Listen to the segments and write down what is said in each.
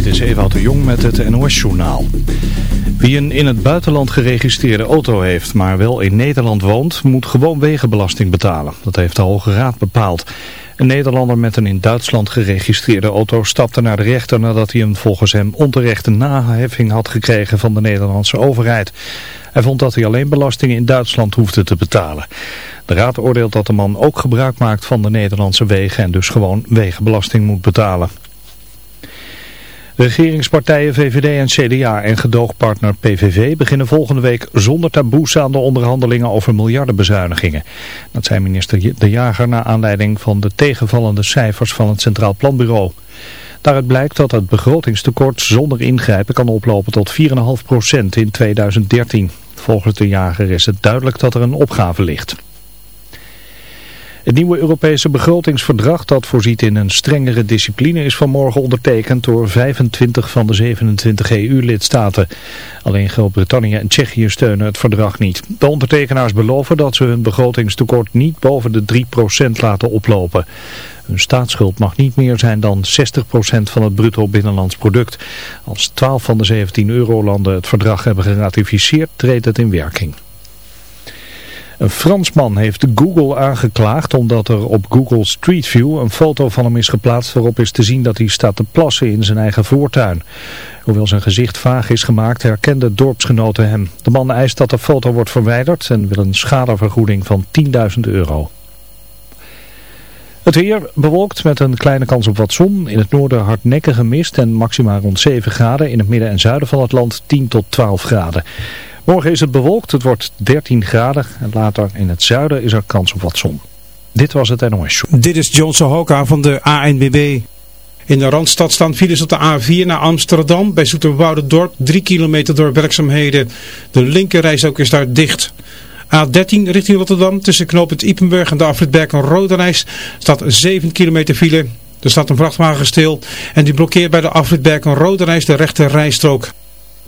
Dit is Ewout de Jong met het NOS-journaal. Wie een in het buitenland geregistreerde auto heeft, maar wel in Nederland woont, moet gewoon wegenbelasting betalen. Dat heeft de Hoge Raad bepaald. Een Nederlander met een in Duitsland geregistreerde auto stapte naar de rechter nadat hij een volgens hem onterechte naheffing had gekregen van de Nederlandse overheid. Hij vond dat hij alleen belastingen in Duitsland hoefde te betalen. De raad oordeelt dat de man ook gebruik maakt van de Nederlandse wegen en dus gewoon wegenbelasting moet betalen. Regeringspartijen VVD en CDA en gedoogpartner PVV beginnen volgende week zonder taboes aan de onderhandelingen over miljardenbezuinigingen. Dat zei minister De Jager na aanleiding van de tegenvallende cijfers van het Centraal Planbureau. Daaruit blijkt dat het begrotingstekort zonder ingrijpen kan oplopen tot 4,5% in 2013. Volgens De Jager is het duidelijk dat er een opgave ligt. Het nieuwe Europese begrotingsverdrag dat voorziet in een strengere discipline is vanmorgen ondertekend door 25 van de 27 EU-lidstaten. Alleen Groot-Brittannië en Tsjechië steunen het verdrag niet. De ondertekenaars beloven dat ze hun begrotingstekort niet boven de 3% laten oplopen. Hun staatsschuld mag niet meer zijn dan 60% van het bruto binnenlands product. Als 12 van de 17 eurolanden het verdrag hebben geratificeerd, treedt het in werking. Een Fransman heeft Google aangeklaagd omdat er op Google Street View een foto van hem is geplaatst waarop is te zien dat hij staat te plassen in zijn eigen voortuin. Hoewel zijn gezicht vaag is gemaakt herkende dorpsgenoten hem. De man eist dat de foto wordt verwijderd en wil een schadevergoeding van 10.000 euro. Het weer bewolkt met een kleine kans op wat zon. In het noorden hardnekkige mist en maxima rond 7 graden. In het midden en zuiden van het land 10 tot 12 graden. Morgen is het bewolkt, het wordt 13 graden en later in het zuiden is er kans op wat zon. Dit was het NOS Show. Dit is John Sohoka van de ANBB. In de Randstad staan files op de A4 naar Amsterdam. Bij Dorp 3 kilometer door werkzaamheden. De linkerreis ook is daar dicht. A13 richting Rotterdam tussen knooppunt Ipenburg en de afritberg en Roderijs staat 7 kilometer file. Er staat een vrachtwagen stil en die blokkeert bij de afritberg en Roderijs de rechte rijstrook.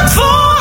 Zandvoort.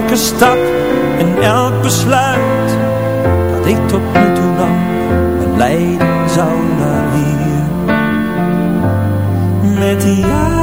elke stap en elk besluit dat ik tot nu toe nam, mijn leiding zou naar hier. Met jou.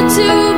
wanted to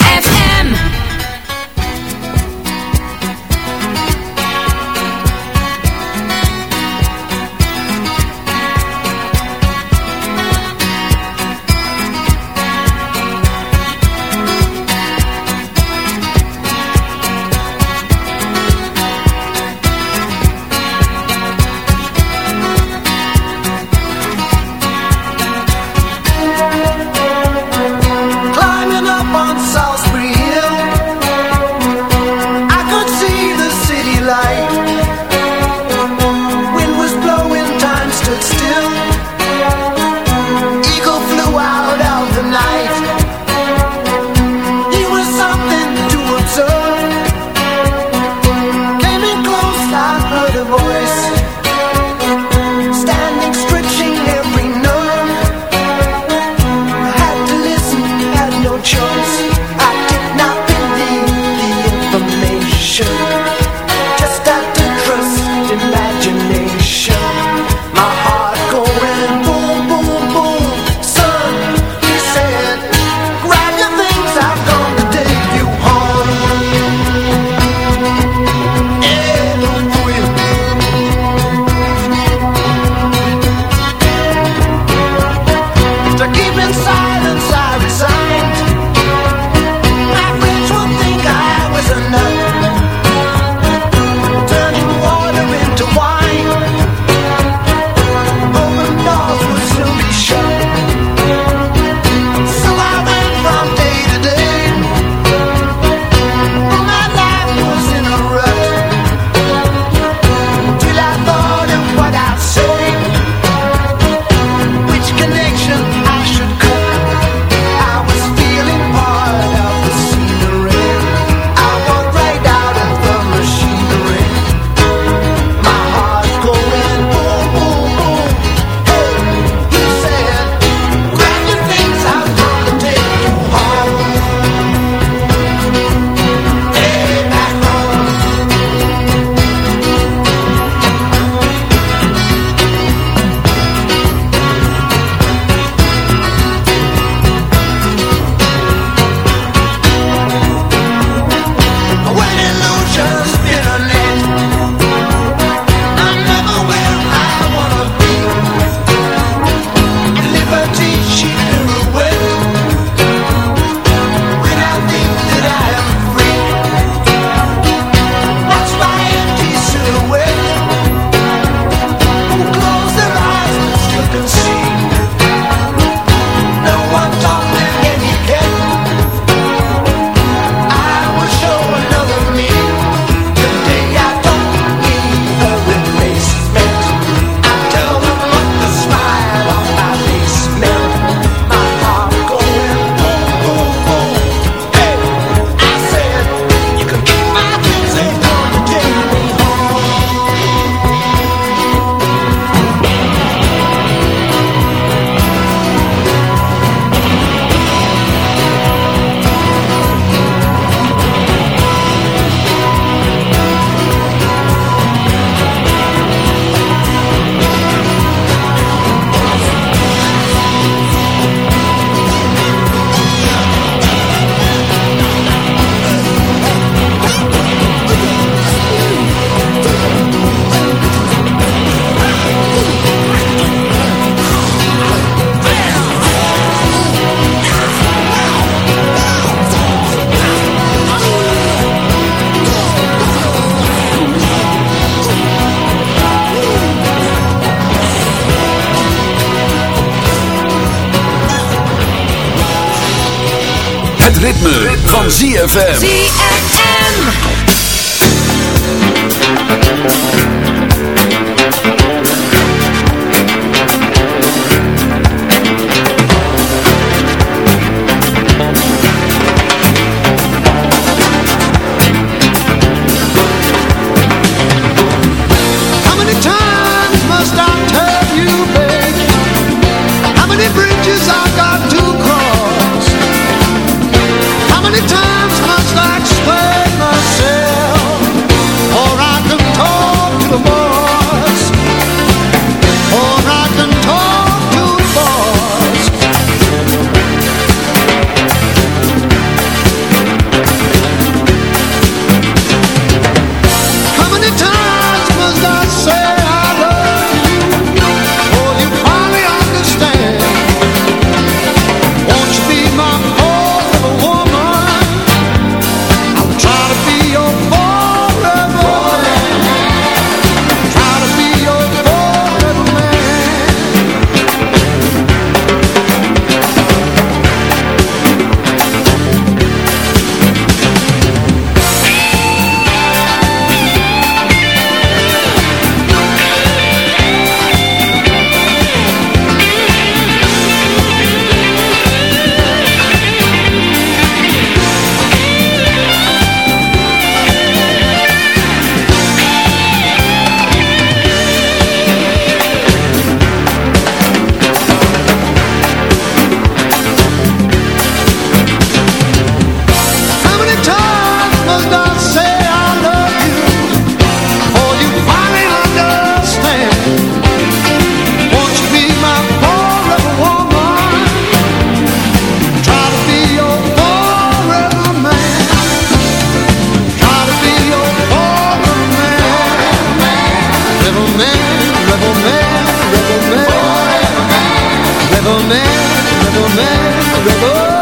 man, river man,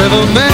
river man.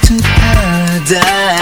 To paradise.